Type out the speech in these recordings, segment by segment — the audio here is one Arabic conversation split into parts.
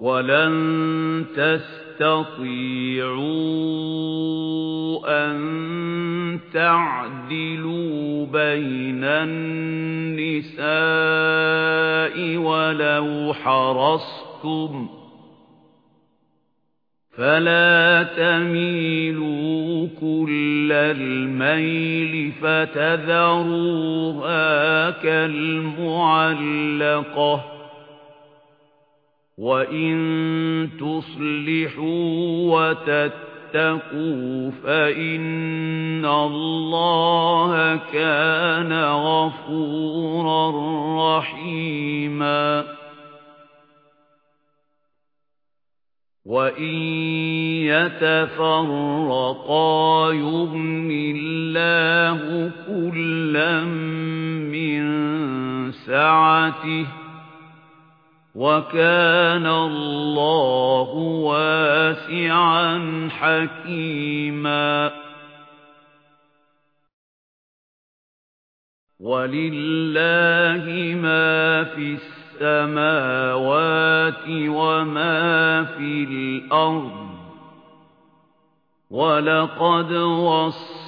وَلَن تَسْتَطِيعُوا أَن تَعْدِلُوا بَيْنَ النِّسَاءِ وَلَوْ حَرَصْتُمْ فَلَا تَمِيلُوا كُلَّ الْمَيْلِ فَتَذَرُوهَا كَالْمُعَلَّقَةِ وَإِن تُصْلِحُوا وَتَتَّقُوا فَإِنَّ اللَّهَ كَانَ غَفُورًا رَّحِيمًا وَإِن يَتَفَرَّقَا يُغْنِ اللَّهُ كُلًّا مِّن سَعَتِهِ وَكَانَ اللَّهُ وَاسِعًا حَكِيمًا. وَلِلَّهِ مَا فِي السَّمَاوَاتِ وَمَا فِي الْأَرْضِ. وَلَقَدْ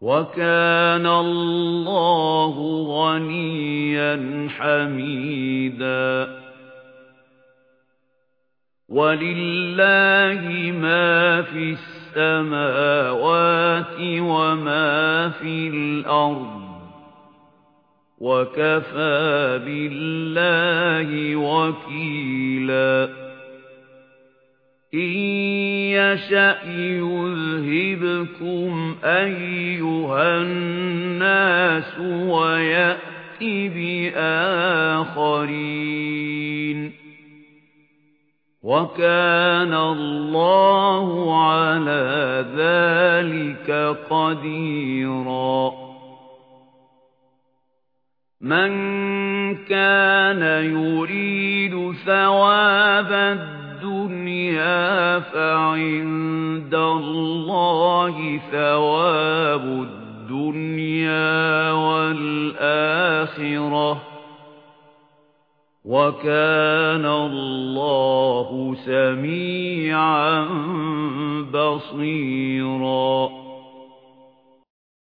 وَكَانَ اللَّهُ غَنِيًّا حَمِيدًا. وَلِلَّهِ مَا فِي السَّمَاوَاتِ وَمَا فِي الْأَرْضِ. وَكَفَى بِاللَّهِ وَكِيلًا. إِن يَشَأْ يُذْهِبْكُمْ أَيُّهَا النَّاسُ وَيَأْتِ بِآخَرِينَ وَكَانَ اللَّهُ عَلَى ذَلِكَ قَدِيرًا مَنْ كَانَ يُرِيدُ ثَوَابَ الدُّنْيَا فَعِندَ اللَّهِ ثَوَابُ الدُّنْيَا وَالْآخِرَةِ. وَكَانَ اللَّهُ سَمِيعًا بَصِيرًا.